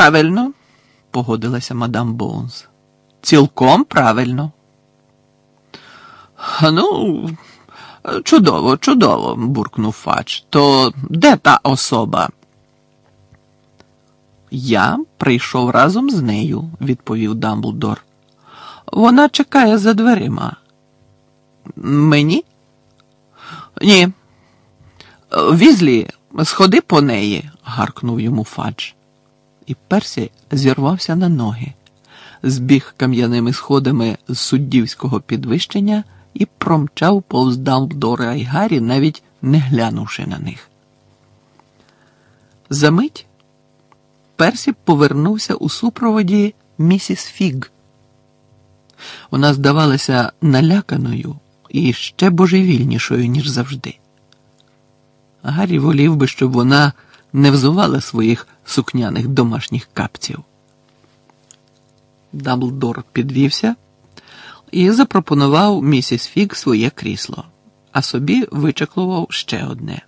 Правильно, погодилася мадам Боунс. Цілком правильно. Ну, чудово, чудово, буркнув Фадж. То де та особа? Я прийшов разом з нею, відповів Дамблдор. Вона чекає за дверима. Мені? Ні. Візлі, сходи по неї, гаркнув йому Фадж. І Персі зірвався на ноги, збіг кам'яними сходами з суддівського підвищення і промчав повз Дамблдора і Гаррі, навіть не глянувши на них. Замить Персі повернувся у супроводі місіс Фіг. Вона здавалася наляканою і ще божевільнішою, ніж завжди. Гаррі волів би, щоб вона не взувала своїх сукняних домашніх капців. Даблдор підвівся і запропонував місіс Фіг своє крісло, а собі вичеклував ще одне.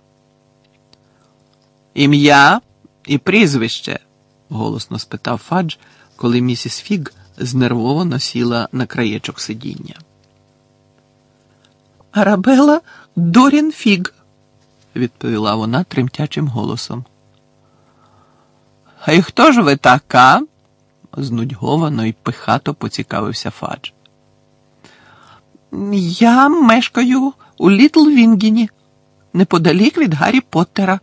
Ім'я і прізвище? голосно спитав Фадж, коли місіс Фіг знервовано сіла на краєчок сидіння. Арабела Дорін Фіг, відповіла вона тремтячим голосом. А й хто ж ви така? знудьговано і пихато поцікавився Фадж. Я мешкаю у Літл Вінгіні, неподалік від Гаррі Поттера,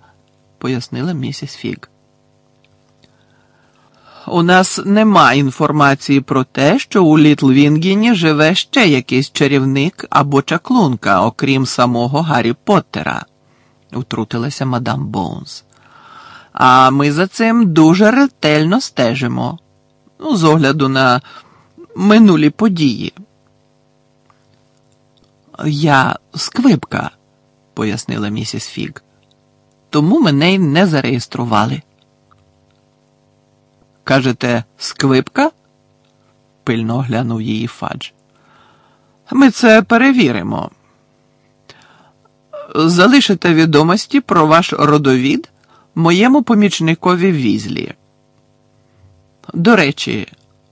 пояснила місіс Фіг. У нас нема інформації про те, що у Літл Вінгіні живе ще якийсь чарівник або чаклунка, окрім самого Гаррі Поттера, утрутилася мадам Боунс. А ми за цим дуже ретельно стежимо, ну, з огляду на минулі події. Я сквипка, пояснила місіс Фіг, тому мене й не зареєстрували. Кажете, сквипка? пильно оглянув її Фадж. Ми це перевіримо. Залишите відомості про ваш родовід моєму помічникові візлі. До речі,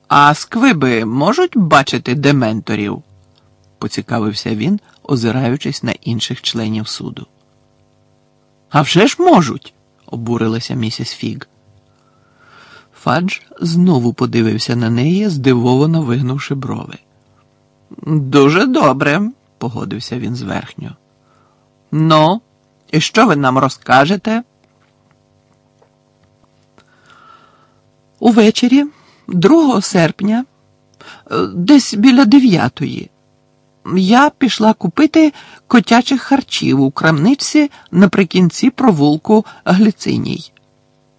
а сквиби можуть бачити дементорів? поцікавився він, озираючись на інших членів суду. «А вже ж можуть, обурилася місіс Фіг. Фадж знову подивився на неї, здивовано вигнувши брови. Дуже добре, погодився він зверхньо. Ну, і що ви нам розкажете? Увечері, 2 серпня, е, десь біля дев'ятої, я пішла купити котячих харчів у крамничці наприкінці провулку Глициній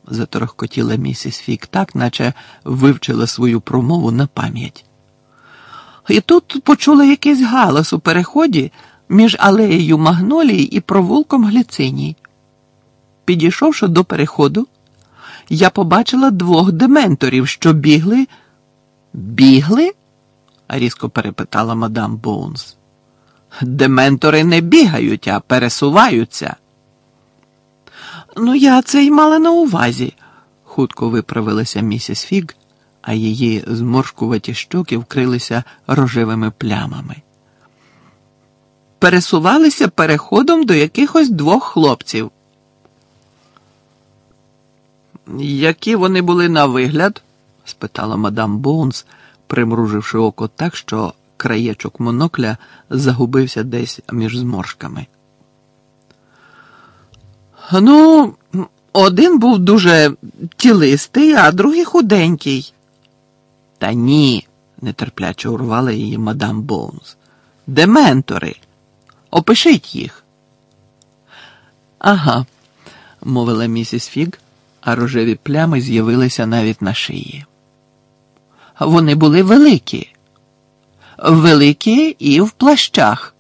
заторохкотіла місіс Фік так, наче вивчила свою промову на пам'ять. І тут почула якийсь галас у переході між алеєю Магнолії і провулком Гліциній. Підійшовши до переходу, я побачила двох дементорів, що бігли. Бігли? різко перепитала мадам Боунс. Дементори не бігають, а пересуваються. Ну, я це й мала на увазі, хутко виправилася місіс Фіг, а її зморшкуваті щоки вкрилися рожевими плямами. Пересувалися переходом до якихось двох хлопців. Які вони були на вигляд? спитала мадам Боунс, примруживши око так, що краєчок монокля загубився десь між зморшками. Ну, один був дуже тілистий, а другий худенький. Та ні, нетерпляче урвала її мадам Боунс. Дементори. Опишіть їх. Ага, мовила місіс Фіг, а рожеві плями з'явилися навіть на шиї. Вони були великі, великі і в плащах.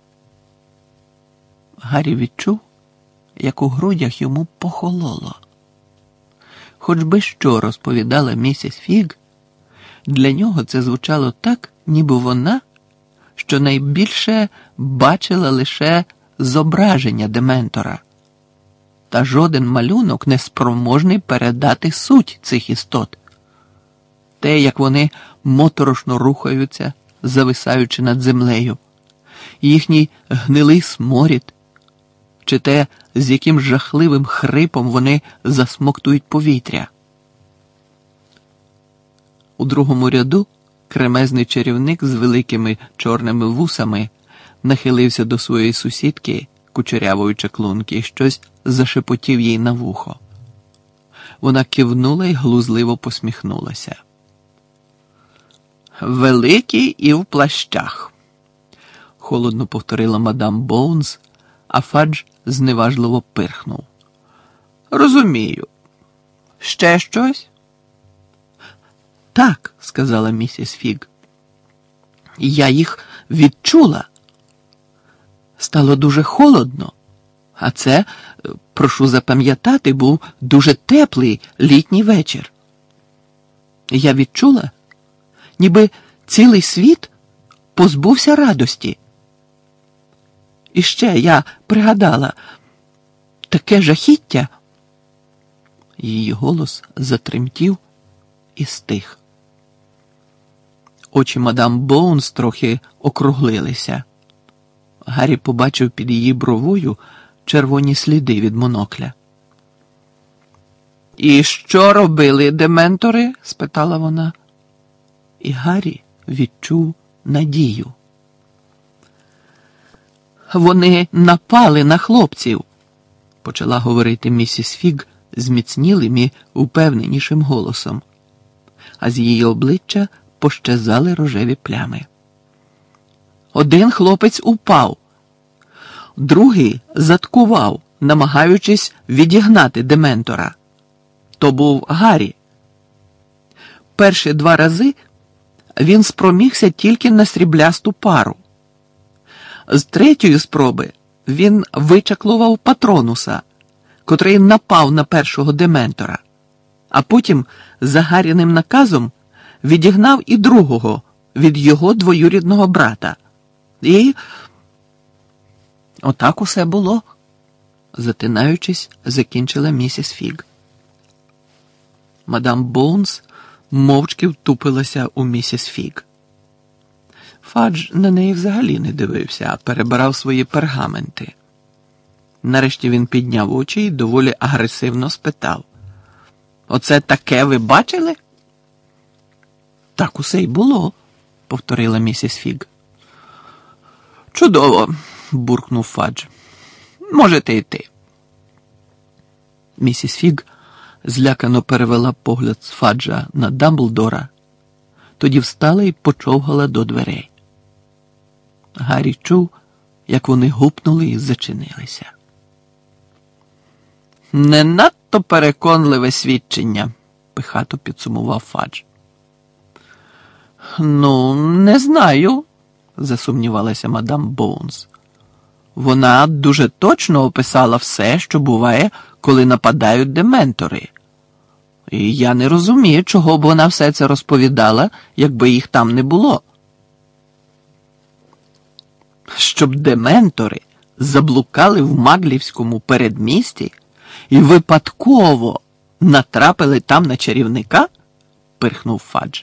Гаррі відчув, як у грудях йому похололо. Хоч би що розповідала місіс Фіг, для нього це звучало так, ніби вона, що найбільше бачила лише зображення Дементора, та жоден малюнок не спроможний передати суть цих істот, те, як вони моторошно рухаються, зависаючи над землею, їхній гнилий сморід, чи те, з яким жахливим хрипом вони засмоктують повітря. У другому ряду кремезний чарівник з великими чорними вусами нахилився до своєї сусідки, кучерявої чаклунки, і щось зашепотів їй на вухо. Вона кивнула і глузливо посміхнулася. Великий і в плащах, холодно повторила мадам Боунс, а Фадж зневажливо пирхнув. Розумію. Ще щось? Так, сказала місіс Фіг. Я їх відчула. Стало дуже холодно, а це, прошу запам'ятати, був дуже теплий літній вечір. Я відчула, ніби цілий світ позбувся радості. І ще я пригадала таке жахіття. Її голос затремтів і стих. Очі мадам Боунс трохи округлилися. Гаррі побачив під її бровою червоні сліди від монокля. І що робили дементори? спитала вона. І Гаррі відчув надію. Вони напали на хлопців, почала говорити місіс Фіг зміцнілим і упевненішим голосом, а з її обличчя пощезали рожеві плями. Один хлопець упав, другий заткував, намагаючись відігнати Дементора. То був Гаррі. Перші два рази він спромігся тільки на сріблясту пару. З третьої спроби він вичаклував патронуса, котрий напав на першого Дементора, а потім за Гарріним наказом відігнав і другого від його двоюрідного брата. І отак усе було, затинаючись, закінчила місіс Фіг. Мадам Боунс мовчки втупилася у місіс Фіг. Фадж на неї взагалі не дивився, а перебирав свої пергаменти. Нарешті він підняв очі і доволі агресивно спитав: Оце таке ви бачили? Так усе й було, повторила місіс Фіг. Чудово, буркнув Фадж. Можете йти. Місіс Фіг злякано перевела погляд з Фаджа на Дамблдора, тоді встала і почовгала до дверей. Гаррі чув, як вони гупнули і зачинилися. Не надто переконливе свідчення, пихато підсумував Фадж. Ну, не знаю, засумнівалася мадам Боунс. Вона дуже точно описала все, що буває, коли нападають дементори. І я не розумію, чого б вона все це розповідала, якби їх там не було. Щоб дементори заблукали в Маглівському передмісті і випадково натрапили там на чарівника? пирхнув Фадж.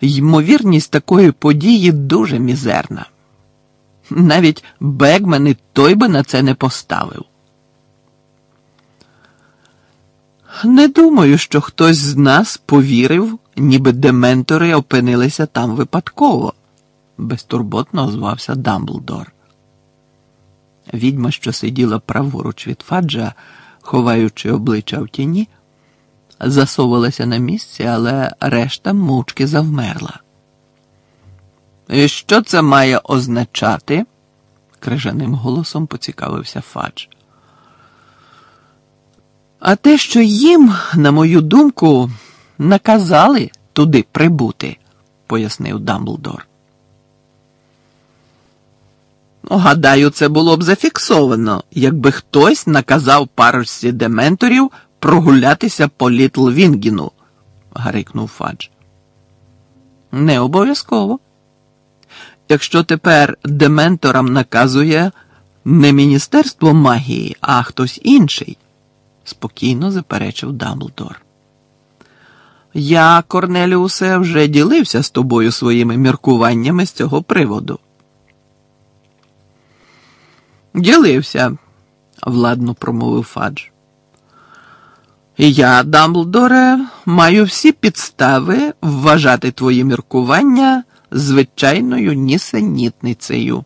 Ймовірність такої події дуже мізерна. Навіть Бегмен і той би на це не поставив. Не думаю, що хтось з нас повірив, ніби дементори опинилися там випадково, безтурботно озвався Дамблдор. Відьма, що сиділа праворуч від Фаджа, ховаючи обличчя в тіні, засовувалася на місці, але решта мовчки завмерла. І що це має означати? крижаним голосом поцікавився Фадж. А те, що їм, на мою думку, наказали туди прибути, пояснив Дамблдор. Гадаю, це було б зафіксовано, якби хтось наказав парочці дементорів прогулятися по Літл Вінгіну, гарикнув Фадж. Не обов'язково. Якщо тепер дементорам наказує не Міністерство магії, а хтось інший, спокійно заперечив Дамблдор. Я, Корнеліусе, вже ділився з тобою своїми міркуваннями з цього приводу. Ділився, владно промовив Фадж. Я, Дамблдоре, маю всі підстави вважати твої міркування звичайною нісенітницею.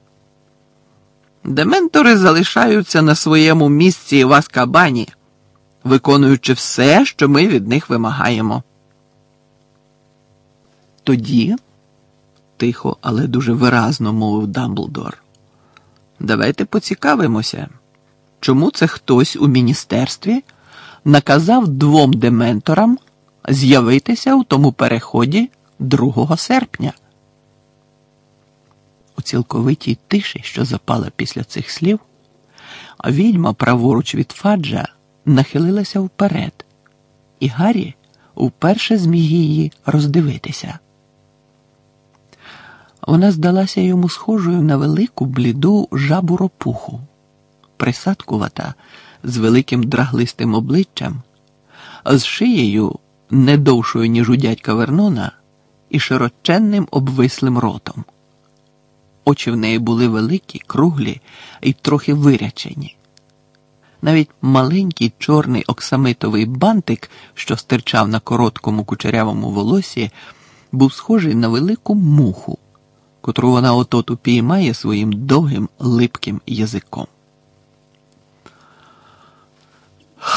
Дементори залишаються на своєму місці в Аскабані, виконуючи все, що ми від них вимагаємо. Тоді, тихо, але дуже виразно мовив Дамблдор, давайте поцікавимося, чому це хтось у міністерстві наказав двом дементорам з'явитися у тому переході 2 серпня. Цілковитій тиші, що запала після цих слів, відьма праворуч від Фаджа нахилилася вперед, і Гаррі вперше зміг її роздивитися. Вона здалася йому схожою на велику бліду жабу ропуху, присадкувата з великим драглистим обличчям, з шиєю не довшою, ніж у дядька Вернона, і широченним обвислим ротом. Очі в неї були великі, круглі і трохи вирячені. Навіть маленький чорний оксамитовий бантик, що стирчав на короткому кучерявому волосі, був схожий на велику муху, котру вона отот упіймає своїм довгим липким язиком.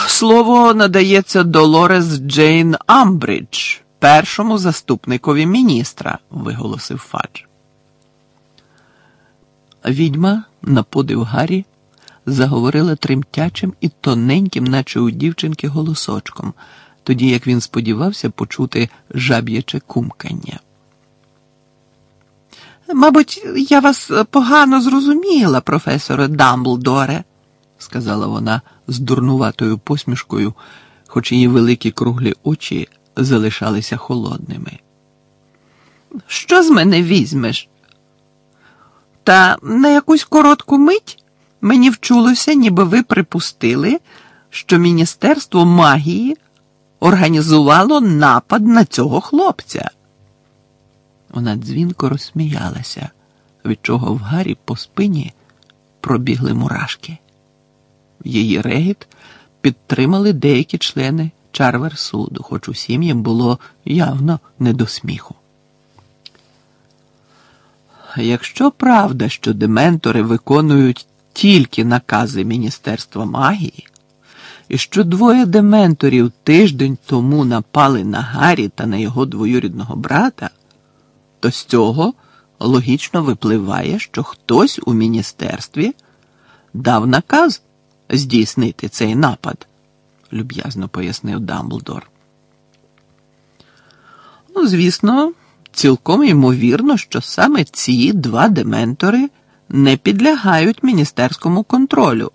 Слово надається Долорес Джейн Амбридж, першому заступникові міністра, виголосив Фадж. Відьма, на подив Гаррі, заговорила тремтячим і тоненьким, наче у дівчинки, голосочком, тоді як він сподівався почути жаб'яче кумкання. Мабуть, я вас погано зрозуміла, професоре Дамблдоре, сказала вона з дурнуватою посмішкою, хоч її великі круглі очі залишалися холодними. Що з мене візьмеш? Та на якусь коротку мить мені вчулося, ніби ви припустили, що Міністерство магії організувало напад на цього хлопця. Вона дзвінко розсміялася, від чого в Гаррі по спині пробігли мурашки. Її регіт підтримали деякі члени Чарвер суду, хоч усім їм було явно не до сміху. Якщо правда, що дементори виконують тільки накази Міністерства магії, і що двоє дементорів тиждень тому напали на Гаррі та на його двоюрідного брата, то з цього логічно випливає, що хтось у міністерстві дав наказ здійснити цей напад, люб'язно пояснив Дамблдор. Ну, звісно, цілком ймовірно, що саме ці два дементори не підлягають міністерському контролю.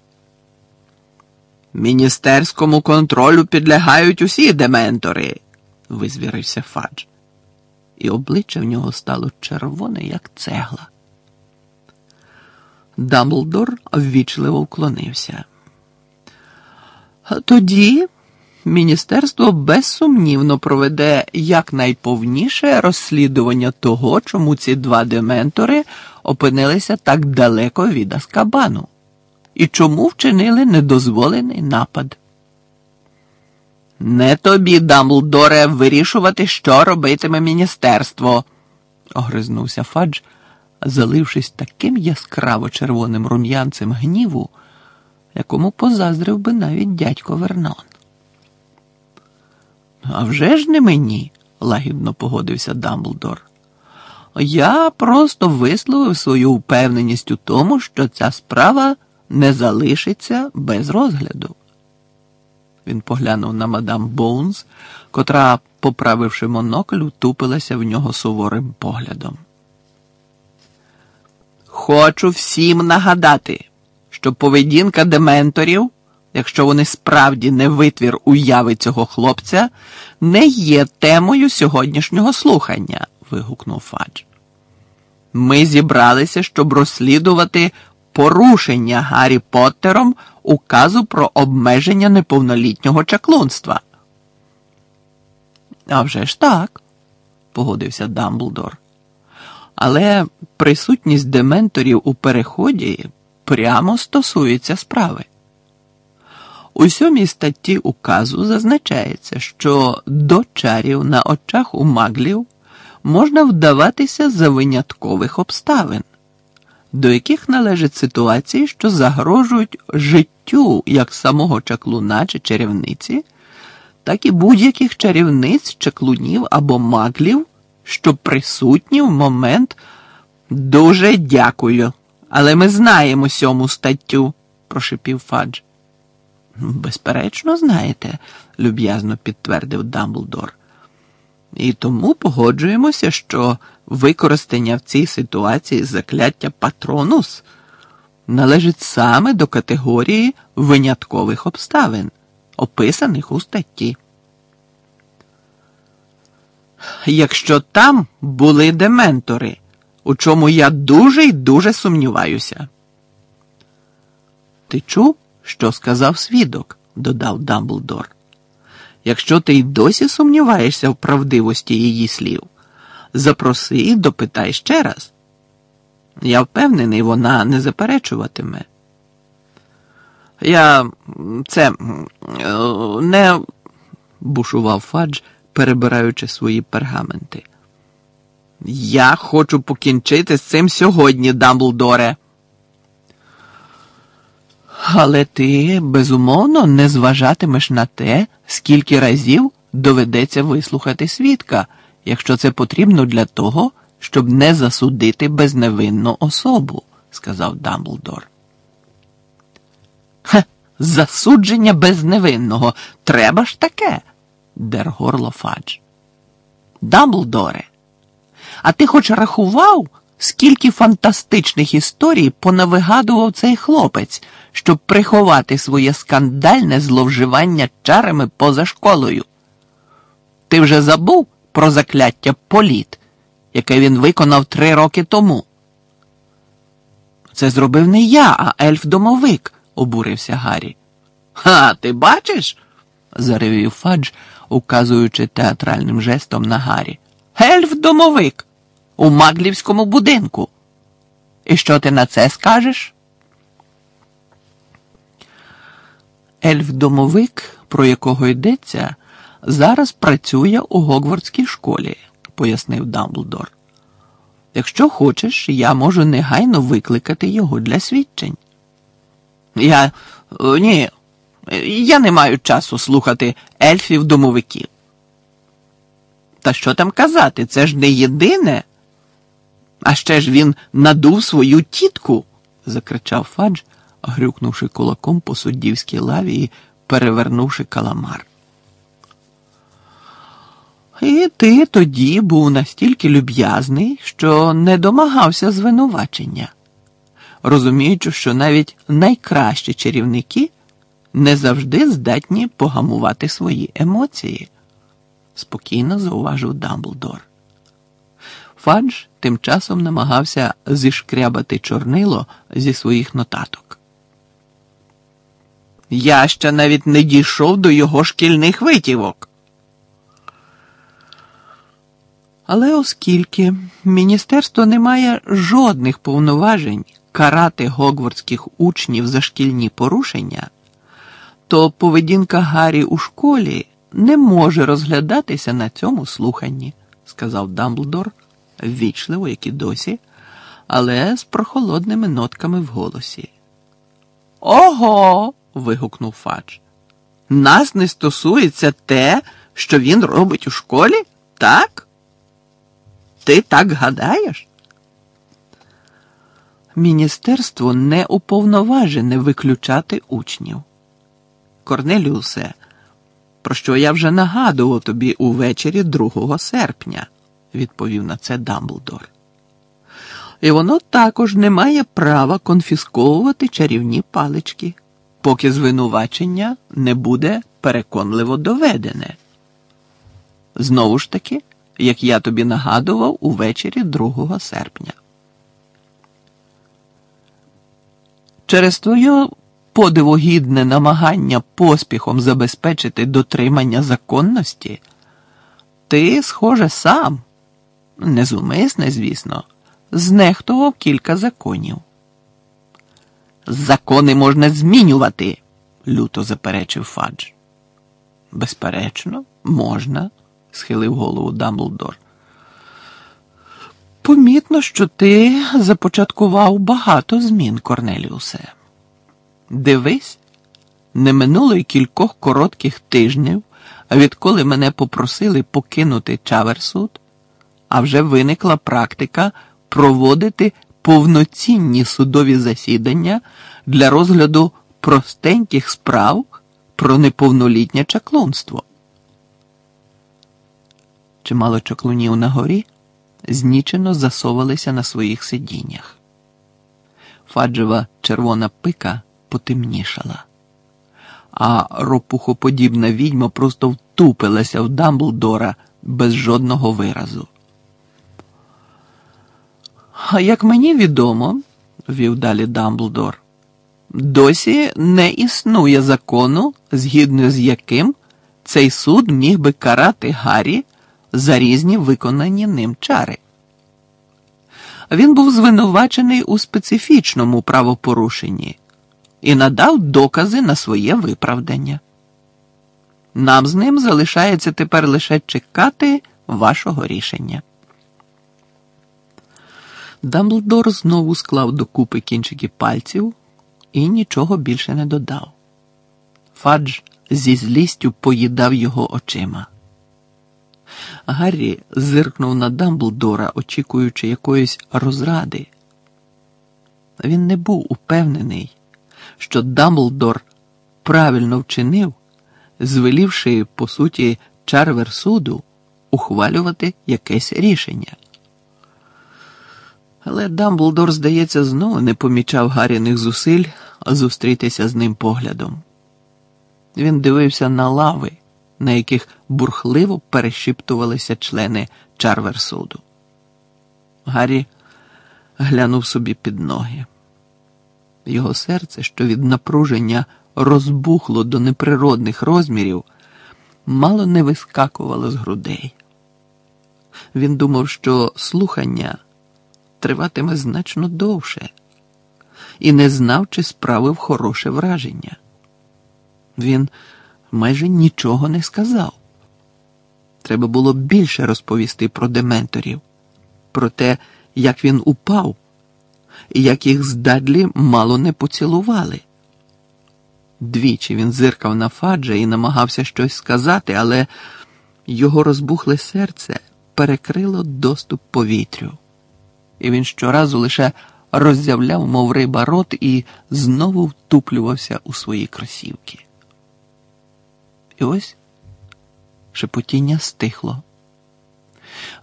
Міністерському контролю підлягають усі дементори, визвірився Фадж, і обличчя в нього стало червоне, як цегла. Дамблдор ввічливо вклонився. Тоді міністерство безсумнівно проведе якнайповніше розслідування того, чому ці два дементори опинилися так далеко від Аскабану і чому вчинили недозволений напад. Не тобі, Дамблдоре, вирішувати, що робитиме міністерство, огризнувся Фадж, залившись таким яскраво червоним рум'янцем гніву якому позаздрив би навіть дядько Вернон. «А вже ж не мені, лагідно погодився Дамблдор. Я просто висловив свою впевненість у тому, що ця справа не залишиться без розгляду. Він поглянув на мадам Боунс, котра, поправивши монокль, утупилася в нього суворим поглядом. Хочу всім нагадати, що поведінка дементорів, якщо вони справді не витвір уяви цього хлопця, не є темою сьогоднішнього слухання, вигукнув Фадж. Ми зібралися, щоб розслідувати порушення Гаррі Поттером указу про обмеження неповнолітнього чаклунства. А вже ж так, погодився Дамблдор. Але присутність дементорів у переході прямо стосується справи. У сьомій статті указу зазначається, що до чарів на очах у маглів можна вдаватися за виняткових обставин, до яких належать ситуації, що загрожують життю як самого чаклуна чи чарівниці, так і будь-яких чарівниць, чаклунів або маглів, що присутні в момент дуже дякую. Але ми знаємо сьому статтю, прошепів Фадж. Безперечно, знаєте, люб'язно підтвердив Дамблдор. І тому погоджуємося, що використання в цій ситуації закляття патронус належить саме до категорії виняткових обставин, описаних у статті. Якщо там були дементори, у чому я дуже й дуже сумніваюся. Ти чув, що сказав свідок, додав Дамблдор. Якщо ти й досі сумніваєшся в правдивості її слів, запроси і допитай ще раз. Я впевнений, вона не заперечуватиме. Я це не бушував Фадж, перебираючи свої пергаменти. Я хочу покінчити з цим сьогодні, Дамблдоре. Але ти, безумовно, не зважатимеш на те, скільки разів доведеться вислухати свідка, якщо це потрібно для того, щоб не засудити безневинну особу, сказав Дамблдор. Хе, засудження безневинного. Треба ж таке, дер горло Фадж. Дамблдоре, а ти хоч рахував, скільки фантастичних історій понавигадував цей хлопець, щоб приховати своє скандальне зловживання чарами поза школою? Ти вже забув про закляття політ, яке він виконав три роки тому? Це зробив не я, а ельф-домовик, обурився Гаррі. Ха, ти бачиш? заревів Фадж, указуючи театральним жестом на Гаррі. Ельф-домовик у маглівському будинку. І що ти на це скажеш? Ельф-домовик, про якого йдеться, зараз працює у Гогвардській школі, пояснив Дамблдор. Якщо хочеш, я можу негайно викликати його для свідчень. Я ні, я не маю часу слухати ельфів-домовиків. Та що там казати? Це ж не єдине. А ще ж він надув свою тітку, закричав Фадж, грюкнувши кулаком по суддівській лаві і перевернувши каламар. І ти тоді був настільки люб'язний, що не домагався звинувачення, розуміючи, що навіть найкращі чарівники не завжди здатні погамувати свої емоції, спокійно зауважив Дамблдор. Фадж тим часом намагався зішкрябати чорнило зі своїх нотаток. Я ще навіть не дійшов до його шкільних витівок. Але оскільки міністерство не має жодних повноважень карати гогвардських учнів за шкільні порушення, то поведінка Гаррі у школі не може розглядатися на цьому слуханні, сказав Дамблдор, ввічливо, як і досі, але з прохолодними нотками в голосі. Ого. вигукнув Фадж. Нас не стосується те, що він робить у школі, так? Ти так гадаєш? Міністерство не уповноважене виключати учнів. Корнеліусе, про що я вже нагадував тобі увечері 2 серпня, відповів на це Дамблдор. І воно також не має права конфісковувати чарівні палички, поки звинувачення не буде переконливо доведене. Знову ж таки як я тобі нагадував увечері 2 серпня. Через твоє подивогідне намагання поспіхом забезпечити дотримання законності, ти, схоже, сам, незумисне, звісно, знехтував кілька законів. Закони можна змінювати, люто заперечив Фадж. Безперечно, можна, схилив голову Дамблдор. Помітно, що ти започаткував багато змін, Корнеліусе. Дивись, не минуло й кількох коротких тижнів, відколи мене попросили покинути Чаверсуд, а вже виникла практика проводити повноцінні судові засідання для розгляду простеньких справ про неповнолітнє чаклунство. Чимало чаклунів на горі знічено засовалися на своїх сидіннях. Фаджева червона пика потемнішала, а ропухоподібна відьма просто втупилася в Дамблдора без жодного виразу. А як мені відомо, вів далі Дамблдор, досі не існує закону, згідно з яким цей суд міг би карати Гаррі за різні виконані ним чари. Він був звинувачений у специфічному правопорушенні і надав докази на своє виправдання. Нам з ним залишається тепер лише чекати вашого рішення. Дамблдор знову склав докупи кінчики пальців і нічого більше не додав. Фадж зі злістю поїдав його очима. Гаррі зиркнув на Дамблдора, очікуючи якоїсь розради. Він не був упевнений, що Дамблдор правильно вчинив, звелівши, по суті, Чарвер суду ухвалювати якесь рішення. Але Дамблдор, здається, знову не помічав Гарріних зусиль зустрітися з ним поглядом. Він дивився на лави, на яких бурхливо перешіптувалися члени Чарверсуду. Гаррі глянув собі під ноги. Його серце, що від напруження розбухло до неприродних розмірів, мало не вискакувало з грудей. Він думав, що слухання триватиме значно довше, і не знав, чи справив хороше враження. Він майже нічого не сказав. Треба було більше розповісти про дементорів, про те, як він упав, і як їх з Дадлі мало не поцілували. Двічі він зиркав на Фаджа і намагався щось сказати, але його розбухле серце перекрило доступ повітрю, і він щоразу лише роззявляв, мов риба рот, і знову втуплювався у свої кросівки. І ось шепотіння стихло.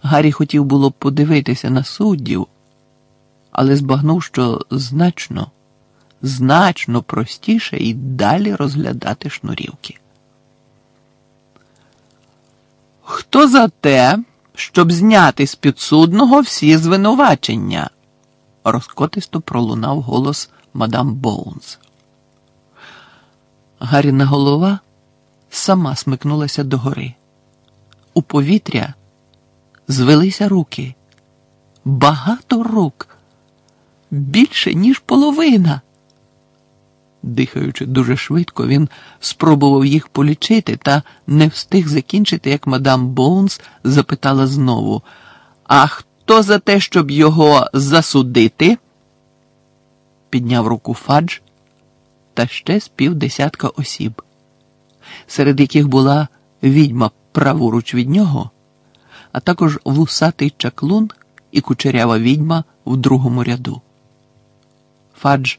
Гаррі хотів було подивитися на суддів, але збагнув, що значно, значно простіше і далі розглядати шнурівки. Хто за те, щоб зняти з підсудного всі звинувачення? розкотисто пролунав голос мадам Боунс. Гарріна голова сама смикнулася догори. У повітря звелися руки. Багато рук, більше, ніж половина. Дихаючи дуже швидко, він спробував їх полічити та не встиг закінчити, як мадам Боунс запитала знову: А хто за те, щоб його засудити? Підняв руку Фадж та ще з півдесятка осіб серед яких була відьма праворуч від нього, а також вусатий чаклун і кучерява відьма в другому ряду. Фадж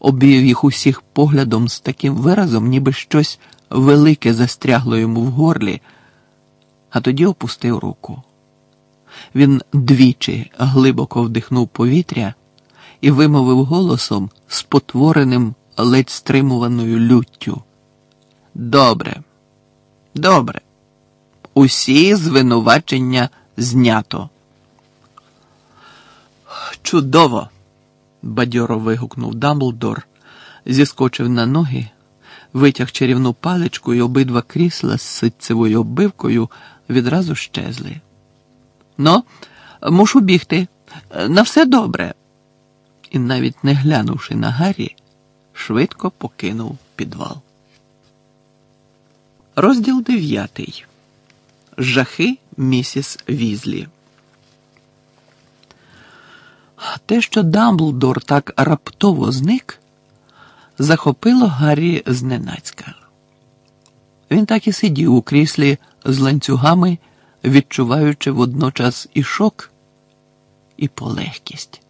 обвів їх усіх поглядом з таким виразом, ніби щось велике застрягло йому в горлі, а тоді опустив руку. Він двічі глибоко вдихнув повітря і вимовив голосом, спотвореним ледь стримуваною люттю. Добре, добре. Усі звинувачення знято. Чудово. Бадьоро вигукнув Дамблдор, зіскочив на ноги, витяг чарівну паличку, і обидва крісла з ситцевою оббивкою відразу щезли. Ну, мушу бігти. На все добре. І навіть не глянувши на Гаррі, швидко покинув підвал. Розділ дев'ятий. Жахи місіс Візлі. Те, що Дамблдор так раптово зник, захопило Гаррі зненацька. Він так і сидів у кріслі з ланцюгами, відчуваючи водночас і шок, і полегкість.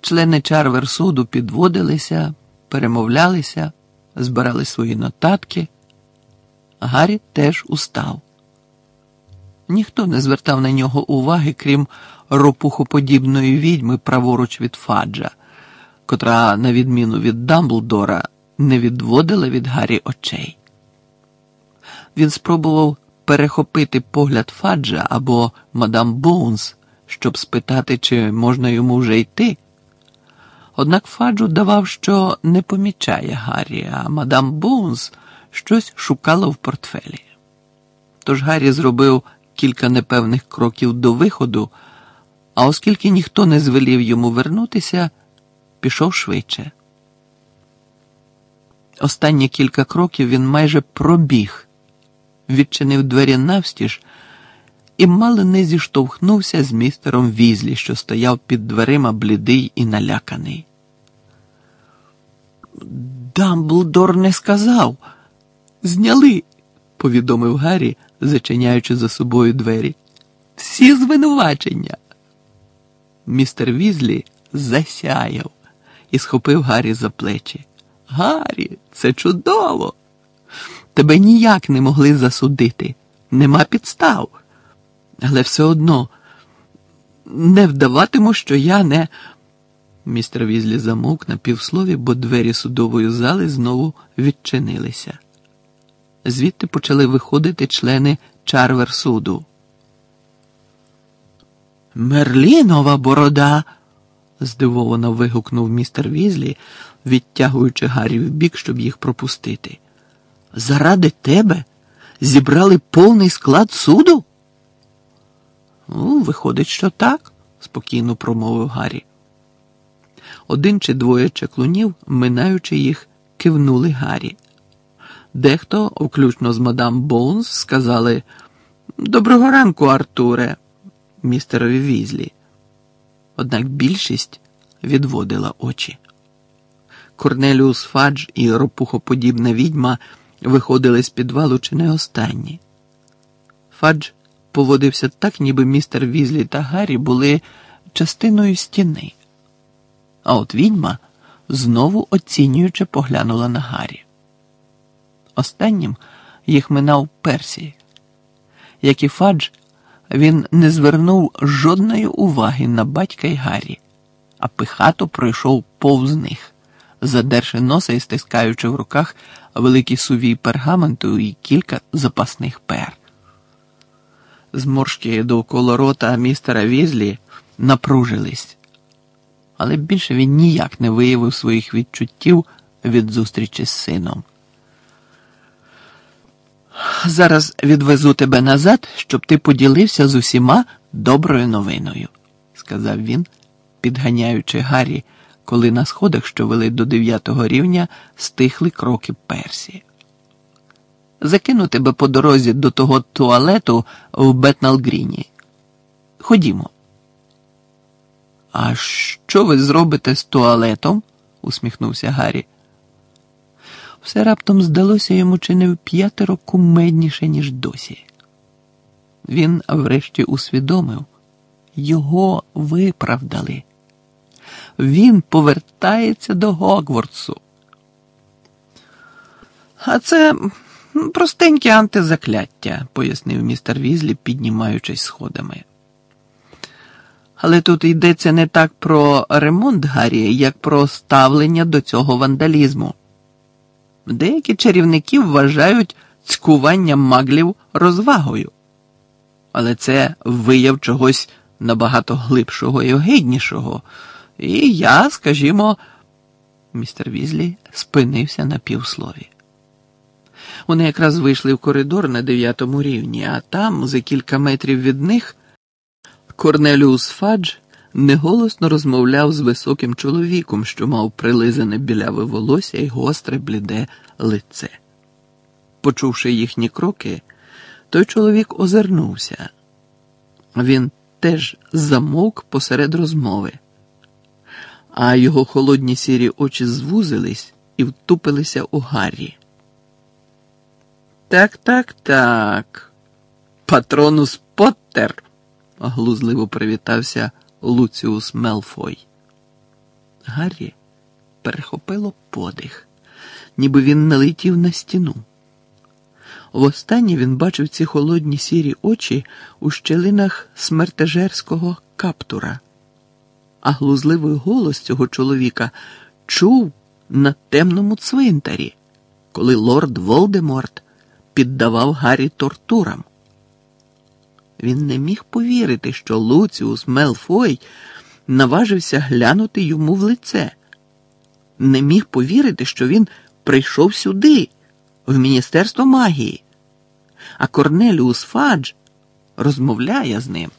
Члени Чарверсуду підводилися, перемовлялися, збирали свої нотатки. Гаррі теж устав. Ніхто не звертав на нього уваги, крім ропухоподібної відьми праворуч від Фаджа, котра, на відміну від Дамблдора, не відводила від Гаррі очей. Він спробував перехопити погляд Фаджа або мадам Боунс, щоб спитати, чи можна йому вже йти. Однак Фадж удавав, що не помічає Гаррі, а мадам Боунс щось шукала в портфелі. Тож Гаррі зробив кілька непевних кроків до виходу, а оскільки ніхто не звелів йому вернутися, пішов швидше. Останні кілька кроків він майже пробіг, відчинив двері навстіж і мало не зіштовхнувся з містером Візлі, що стояв під дверима блідий і наляканий. Дамблдор не сказав. Зняли, повідомив Гаррі, зачиняючи за собою двері. Всі звинувачення. Містер Візлі засяяв і схопив Гаррі за плечі. Гаррі, це чудово. Тебе ніяк не могли засудити. Нема підстав. Але все одно не вдаватиму, що я не. Містер Візлі замовк на півслові, бо двері судової зали знову відчинилися. Звідти почали виходити члени чарвер суду. Мерлінова борода. здивовано вигукнув містер Візлі, відтягуючи Гаррі в бік, щоб їх пропустити. Заради тебе зібрали повний склад суду? Ну, виходить, що так, спокійно промовив Гаррі. Один чи двоє чаклунів, минаючи їх, кивнули Гаррі. Дехто, включно з мадам Боунс, сказали Доброго ранку, Артуре, містерові Візлі. Однак більшість відводила очі. Корнеліус Фадж і ропухоподібна відьма виходили з підвалу чи не останні. Фадж поводився так, ніби містер Візлі та Гаррі були частиною стіни. А от відьма знову оцінюючи поглянула на Гаррі. Останнім їх минав Персі. Як і Фадж, він не звернув жодної уваги на батька й Гаррі, а пихато пройшов повз них, задерши носа і стискаючи в руках великий сувій пергаменту і кілька запасних пер. Зморшки довкола рота містера Візлі напружились, але більше він ніяк не виявив своїх відчуттів від зустрічі з сином. Зараз відвезу тебе назад, щоб ти поділився з усіма доброю новиною, сказав він, підганяючи Гаррі, коли на сходах, що вели до дев'ятого рівня, стихли кроки Персі. Закину тебе по дорозі до того туалету в Бетналгріні. Ходімо. А що ви зробите з туалетом? усміхнувся Гаррі. Все раптом здалося йому чи не в п'ятеро кумедніше, ніж досі. Він врешті усвідомив, його виправдали. Він повертається до Гогвардсу. А це простеньке антизакляття, пояснив містер Візлі, піднімаючись сходами. Але тут йдеться не так про ремонт Гаррі, як про ставлення до цього вандалізму. Деякі чарівники вважають цькування маглів розвагою, але це вияв чогось набагато глибшого і огиднішого. І я, скажімо, Містер Візлі спинився на півслові. Вони якраз вийшли в коридор на дев'ятому рівні, а там, за кілька метрів від них, Корнеліус Фадж неголосно розмовляв з високим чоловіком, що мав прилизане біляве волосся і гостре бліде лице. Почувши їхні кроки, той чоловік озирнувся. Він теж замовк посеред розмови, а його холодні сірі очі звузились і втупилися у Гаррі. Так, так, так. Патронус Поттер, глузливо привітався Луціус Мелфой. Гаррі перехопило подих, ніби він налетів на стіну. Востаннє він бачив ці холодні сірі очі у щелинах смертежерського каптура, а глузливий голос цього чоловіка чув на темному цвинтарі, коли лорд Волдеморт піддавав Гаррі тортурам. Він не міг повірити, що Луціус Мелфой наважився глянути йому в лице, не міг повірити, що він прийшов сюди, в Міністерство магії, а Корнеліус Фадж розмовляє з ним.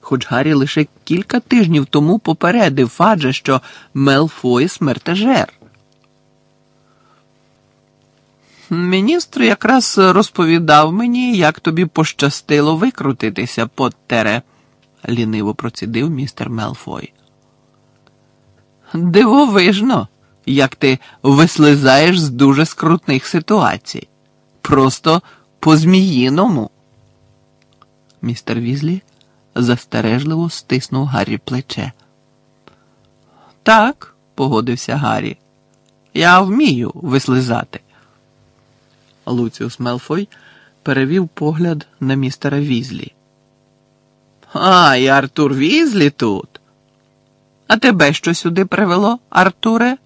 Хоч Гаррі лише кілька тижнів тому попередив Фаджа, що Мелфой смертежер. Міністр якраз розповідав мені, як тобі пощастило викрутитися, Поттере, ліниво процідив містер Мелфой. Дивовижно, як ти вислизаєш з дуже скрутних ситуацій. Просто по зміїному. Містер Візлі застережливо стиснув Гаррі плече. Так, погодився Гаррі, я вмію вислизати. Луціус Мелфой перевів погляд на містера Візлі. А, і Артур Візлі тут. А тебе що сюди привело, Артуре?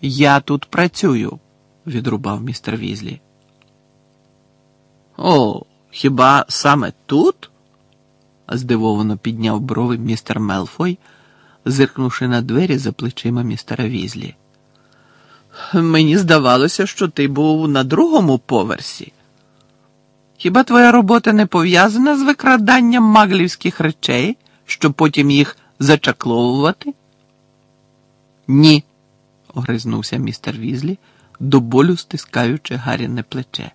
Я тут працюю, відрубав містер Візлі. О, хіба саме тут? здивовано підняв брови містер Мелфой, зиркнувши на двері за плечима містера Візлі. Мені здавалося, що ти був на другому поверсі. Хіба твоя робота не пов'язана з викраданням маглівських речей, щоб потім їх зачакловувати? Ні, огризнувся містер Візлі, до болю стискаючи Гаріне плече.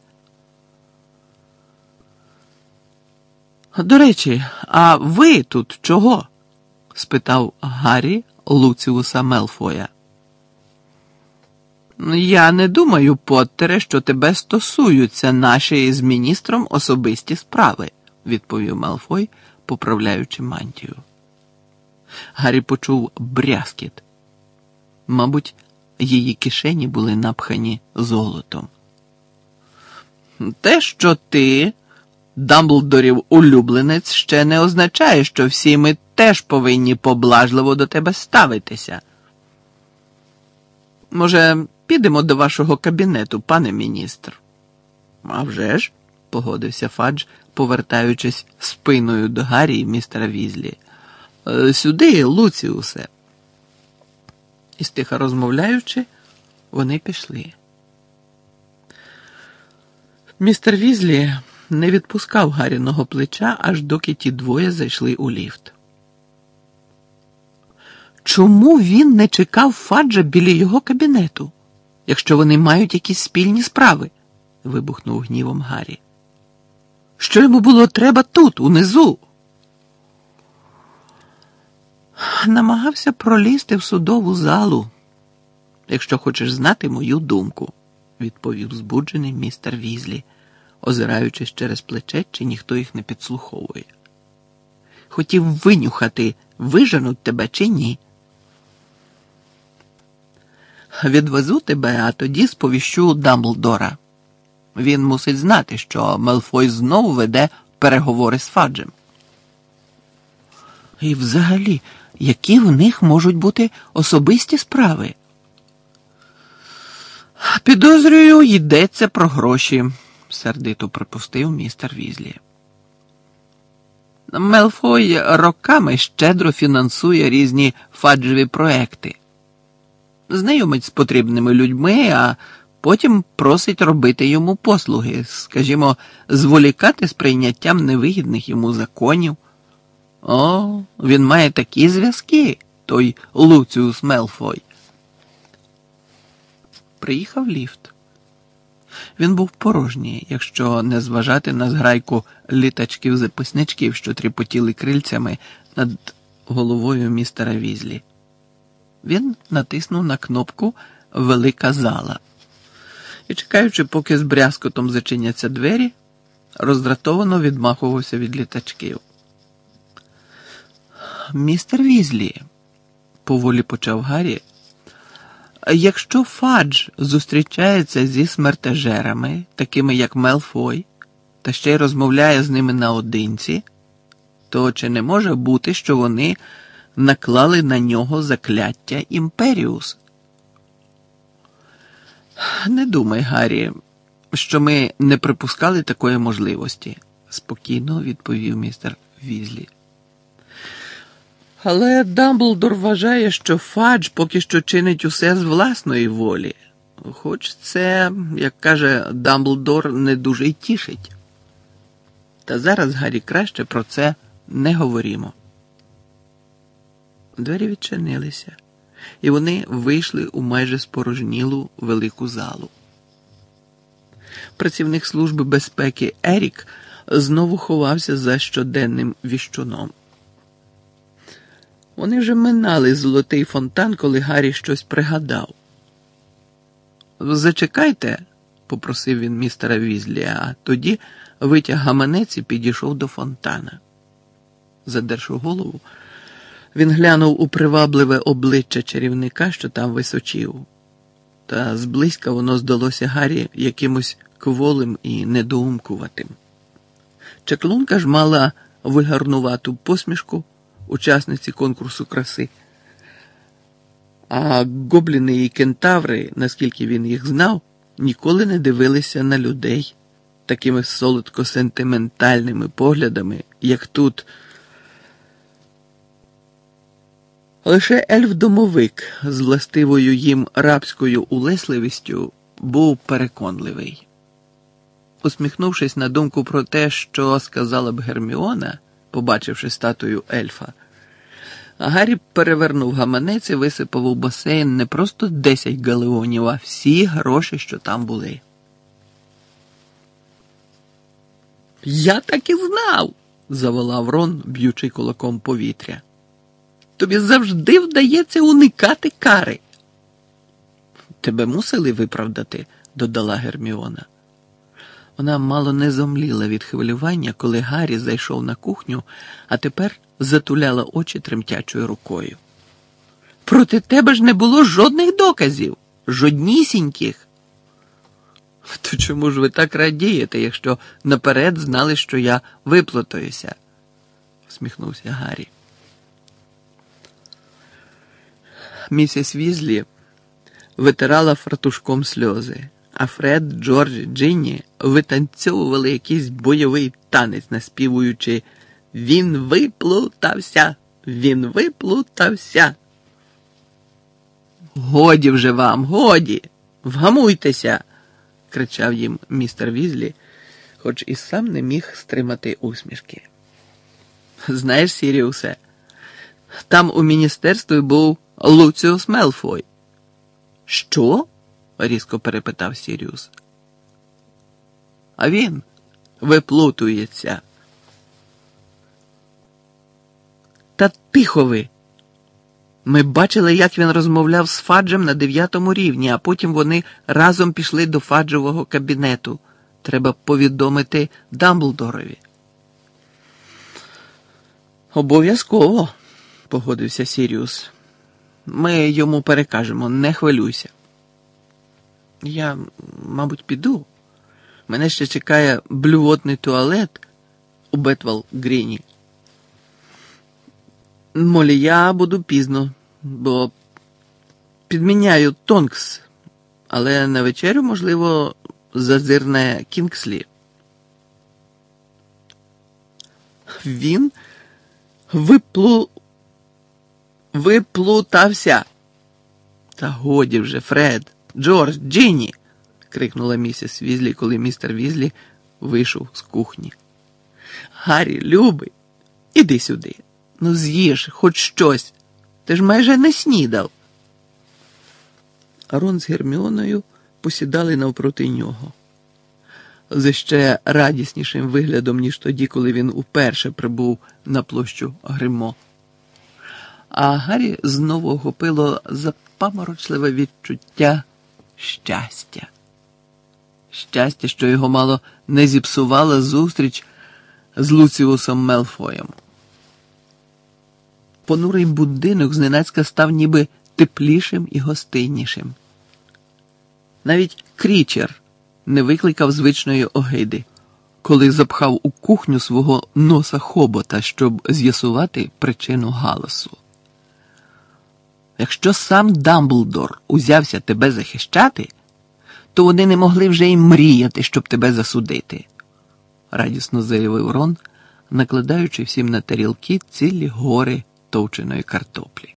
До речі, а ви тут чого? спитав Гаррі Луціуса Мелфоя. Я не думаю, Поттере, що тебе стосуються наші з міністром особисті справи, відповів Малфой, поправляючи мантію. Гаррі почув брязкіт. Мабуть, її кишені були напхані золотом. Те, що ти, Дамблдорів улюбленець, ще не означає, що всі ми теж повинні поблажливо до тебе ставитися. Може, підемо до вашого кабінету, пане міністр? «А вже ж», – погодився Фадж, повертаючись спиною до Гаррі і містера Візлі. «Е, Сюди, Луціусе. І стиха розмовляючи, вони пішли. Містер Візлі не відпускав Гаріного плеча, аж доки ті двоє зайшли у ліфт. Чому він не чекав Фаджа біля його кабінету, якщо вони мають якісь спільні справи? вибухнув гнівом Гаррі. Що йому було треба тут, унизу? Намагався пролізти в судову залу, якщо хочеш знати мою думку, відповів збуджений містер Візлі, озираючись через плече, чи ніхто їх не підслуховує. Хотів винюхати, виженуть тебе чи ні. Відвезу тебе, а тоді сповіщу Дамблдора. Він мусить знати, що Мелфой знову веде переговори з Фаджем. І взагалі, які в них можуть бути особисті справи? Підозрюю, йдеться про гроші, сердито припустив містер Візлі. Мелфой роками щедро фінансує різні фаджеві проекти знайомить з потрібними людьми, а потім просить робити йому послуги, скажімо, зволікати з прийняттям невигідних йому законів. О, він має такі зв'язки, той Луціус Мелфой. Приїхав ліфт. Він був порожній, якщо не зважати на зграйку літачків-записничків, що тріпотіли крильцями над головою містера Візлі. Він натиснув на кнопку Велика зала і, чекаючи, поки з брязкотом зачиняться двері, роздратовано відмахувався від літачків. Містер Візлі, поволі почав Гаррі, якщо Фадж зустрічається зі смертежерами, такими як Мелфой, та ще й розмовляє з ними наодинці, то чи не може бути, що вони наклали на нього закляття Імперіус? Не думай, Гаррі, що ми не припускали такої можливості, спокійно відповів містер Візлі. Але Дамблдор вважає, що Фадж поки що чинить усе з власної волі, хоч це, як каже Дамблдор, не дуже й тішить. Та зараз Гаррі краще про це не говоримо. Двері відчинилися, і вони вийшли у майже спорожнілу велику залу. Працівник Служби безпеки Ерік знову ховався за щоденним віщуном. Вони вже минали золотий фонтан, коли Гаррі щось пригадав. Зачекайте, попросив він містера Візлі, а тоді витяг гаманець і підійшов до фонтана. Задерши голову, він глянув у привабливе обличчя чарівника, що там височів, та зблизька воно здалося Гаррі якимось кволим і недоумкуватим. Чаклунка ж мала вигарнувату посмішку учасниці конкурсу краси. А гобліни і кентаври, наскільки він їх знав, ніколи не дивилися на людей такими солодко сентиментальними поглядами, як тут. Лише ельф-домовик з властивою їм рабською улесливістю був переконливий. Усміхнувшись на думку про те, що сказала б Герміона, побачивши статую ельфа, Гаррі перевернув гаманець і висипав у басейн не просто десять галеонів, а всі гроші, що там були. Я так і знав, заволав Рон, б'ючи кулаком повітря. Тобі завжди вдається уникати кари. Тебе мусили виправдати, додала Герміона. Вона мало не зомліла від хвилювання, коли Гаррі зайшов на кухню, а тепер затуляла очі тремтячою рукою. Проти тебе ж не було жодних доказів, жоднісіньких. То чому ж ви так радієте, якщо наперед знали, що я виплутаюся? всміхнувся Гаррі. Місіс Візлі витирала фартушком сльози, а Фред, Джордж, і Джинні витанцьовували якийсь бойовий танець, наспівуючи Він виплутався, він виплутався. Годі вже вам, годі, вгамуйтеся, кричав їм містер Візлі, хоч і сам не міг стримати усмішки. Знаєш, Сіріусе, там у міністерстві був Луціус Мелфой. Що? різко перепитав Сіріус. А він виплутується. Та тихо ви. Ми бачили, як він розмовляв з Фаджем на дев'ятому рівні, а потім вони разом пішли до Фаджового кабінету. Треба повідомити Дамблдорові. Обов'язково, погодився Сіріус. Ми йому перекажемо, не хвилюйся. Я, мабуть, піду. Мене ще чекає блювотний туалет у Бетвал Гріні. Молі, я буду пізно, бо підміняю Тонкс, але на вечерю, можливо, зазирне Кінгслі. Він виплу... виплутався. Та годі вже, Фред, Джордж, Джинні. крикнула місіс Візлі, коли містер Візлі вийшов з кухні. Гаррі, любий, іди сюди. Ну, з'їж хоч щось. Ти ж майже не снідав. Рон з Герміоною посідали навпроти нього. З ще радіснішим виглядом, ніж тоді, коли він уперше прибув на площу Гримо. А Гаррі знову охопило запаморочливе відчуття щастя. Щастя, що його мало не зіпсувала зустріч з Луціусом Мелфоєм. Понурий будинок зненацька став ніби теплішим і гостиннішим. Навіть крічер не викликав звичної огиди, коли запхав у кухню свого носа хобота, щоб з'ясувати причину галасу. Якщо сам Дамблдор узявся тебе захищати, то вони не могли вже й мріяти, щоб тебе засудити, радісно заявив Рон, накладаючи всім на тарілки цілі гори товченої картоплі.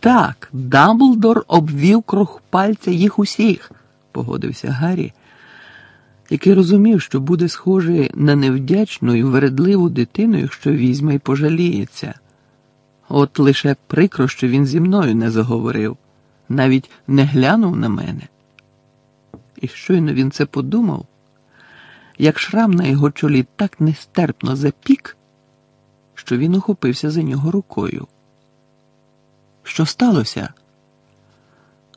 Так, Дамблдор обвів круг пальця їх усіх, погодився Гаррі, який розумів, що буде схожий на невдячну і вередливу дитину, якщо візьме і пожаліється. От лише прикро, що він зі мною не заговорив, навіть не глянув на мене. І щойно він це подумав, як шрам на його чолі так нестерпно запік, що він ухопився за нього рукою. Що сталося?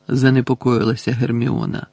занепокоїлася Герміона.